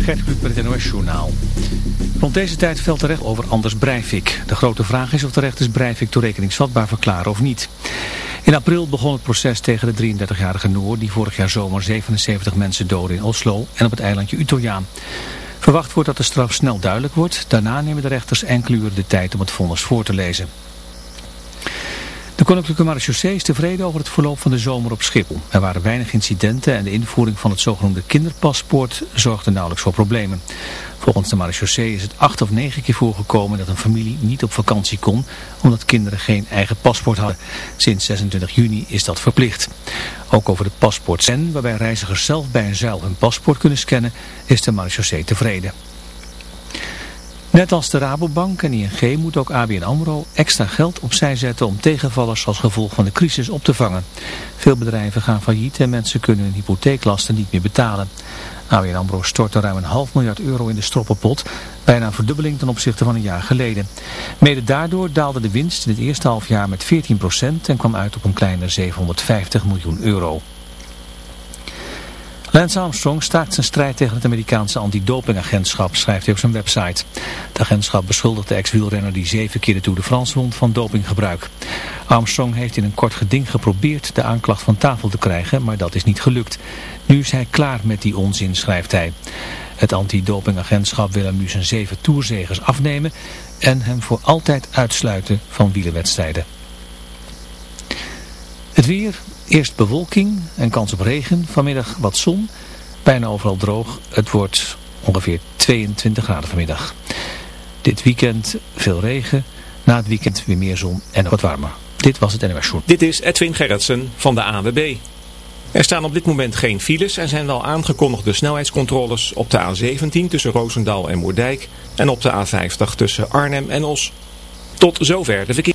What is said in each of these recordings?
Gert Kluk met het NOS Journaal. Rond deze tijd velt terecht over Anders Breivik. De grote vraag is of de rechters Breivik toerekeningsvatbaar verklaren of niet. In april begon het proces tegen de 33-jarige Noor... die vorig jaar zomer 77 mensen doodde in Oslo en op het eilandje Utøya. Verwacht wordt dat de straf snel duidelijk wordt. Daarna nemen de rechters enkele uren de tijd om het vonnis voor te lezen. Koninklijke Marechaussee is tevreden over het verloop van de zomer op Schiphol. Er waren weinig incidenten en de invoering van het zogenoemde kinderpaspoort zorgde nauwelijks voor problemen. Volgens de marechaussee is het acht of negen keer voorgekomen dat een familie niet op vakantie kon, omdat kinderen geen eigen paspoort hadden. Sinds 26 juni is dat verplicht. Ook over de paspoortscan, waarbij reizigers zelf bij een zuil hun paspoort kunnen scannen, is de marechaussee tevreden. Net als de Rabobank en ING moet ook ABN AMRO extra geld opzij zetten om tegenvallers als gevolg van de crisis op te vangen. Veel bedrijven gaan failliet en mensen kunnen hun hypotheeklasten niet meer betalen. ABN AMRO stortte ruim een half miljard euro in de stroppenpot, bijna een verdubbeling ten opzichte van een jaar geleden. Mede daardoor daalde de winst in het eerste halfjaar met 14% en kwam uit op een kleine 750 miljoen euro. Lance Armstrong staakt zijn strijd tegen het Amerikaanse antidopingagentschap, schrijft hij op zijn website. Het agentschap beschuldigt de ex-wielrenner die zeven keer de Tour de France won van dopinggebruik. Armstrong heeft in een kort geding geprobeerd de aanklacht van tafel te krijgen, maar dat is niet gelukt. Nu is hij klaar met die onzin, schrijft hij. Het antidopingagentschap wil hem nu zijn zeven toerzegers afnemen en hem voor altijd uitsluiten van wielerwedstrijden. Het weer, Eerst bewolking en kans op regen. Vanmiddag wat zon. Bijna overal droog. Het wordt ongeveer 22 graden vanmiddag. Dit weekend veel regen. Na het weekend weer meer zon en wat warmer. Dit was het NWS Short. Dit is Edwin Gerritsen van de ANWB. Er staan op dit moment geen files en zijn wel aangekondigde snelheidscontroles op de A17 tussen Roosendaal en Moerdijk en op de A50 tussen Arnhem en Os. Tot zover de verkeer.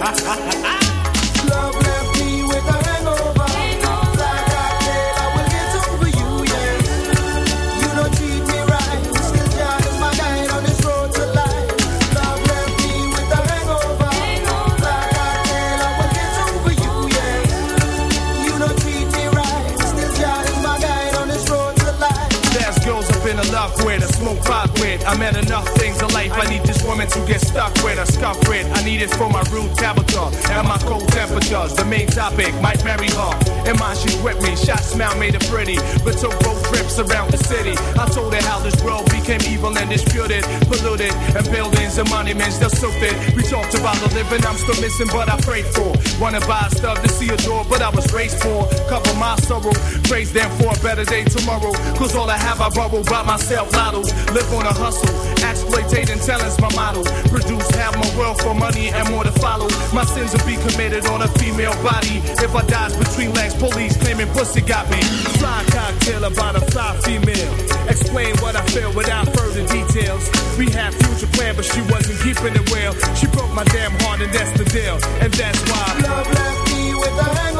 ha, ha, ha, ha. To get stuck with, a scuff with. I need it for my rude temperature and my cold temperatures. The main topic might marry her. And mine, she's with me. Shot smile made her pretty, but took both trips around the city. I told her how this world became evil and disputed, polluted, and buildings and monuments they're stupid. We talked about the living I'm still missing, but I prayed for. Wanna buy stuff to see a door, but I was raised for. Cover my sorrow, praise them for a better day tomorrow. Cause all I have I borrow by myself, lottos. Live on a hustle, exploitating talent's my model. Produce half my wealth for money and more to follow. My sins will be committed on a female body. If I dies between legs, police claiming pussy got me. Fly cocktail about a fly female. Explain what I feel without further details. We had future plan, but she wasn't keeping it well. She broke my damn heart, and that's the deal. And that's why. Love left me with a hangover.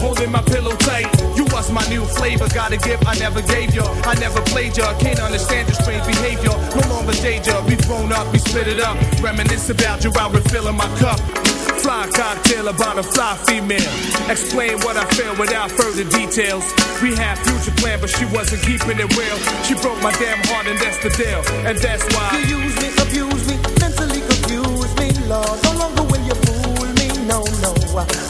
holding my pillow tight. You was my new flavor, gotta give, I never gave you. I never played you, can't understand your strange behavior. No longer danger, we grown up, we split it up. Reminisce about you while refilling my cup. Fly cocktail about a fly female. Explain what I feel without further details. We had future plan, but she wasn't keeping it real. She broke my damn heart, and that's the deal. And that's why. You use me, abuse me, mentally confuse me, Lord. No longer will you fool me, no, no.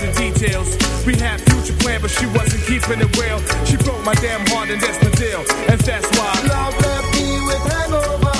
details. We had future plan, but she wasn't keeping it real. She broke my damn heart, and that's the deal. And that's why. Love left me with hangover.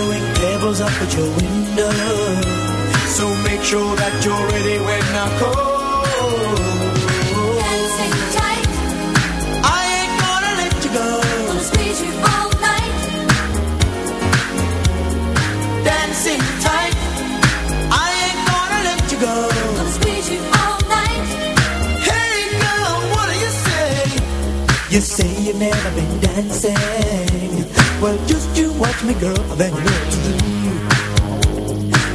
throwing pebbles up at your window. So make sure that you're ready when I call. Tight. I ain't gonna let you go. Squeeze you all night. Dancing tight. I ain't gonna let you go. Squeeze you all night. Hey girl, what do you say? You say you've never been dancing well, just you watch me, girl, then you know what to do.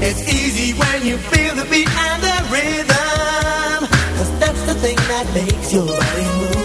It's easy when you feel the beat and the rhythm. Cause that's the thing that makes your body move.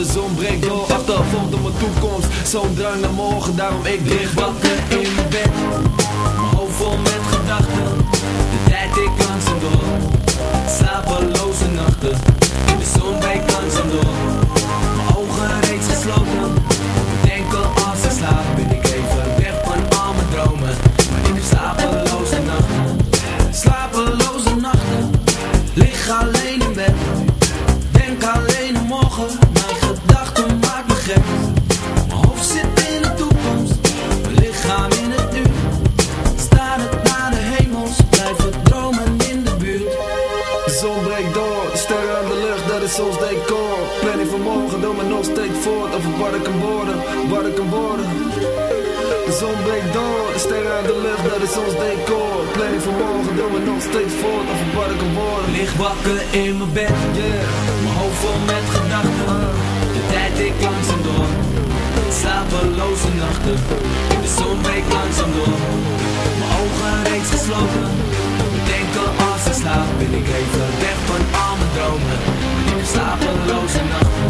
de zon breekt door Achtervolgd op mijn toekomst, zo'n drang naar morgen Daarom ik dicht wakker in. ons decor. Planning voor morgen doen we nog steeds voort. Of een park worden Ligt wakker in mijn bed yeah. Mijn hoofd vol met gedachten. De tijd ik langzaam door. Slapeloze nachten. De zon breekt langzaam door. Mijn ogen reeds gesloten. Denken als ik slaap Ben ik even weg van al mijn dromen. Slapeloze nachten.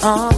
Oh.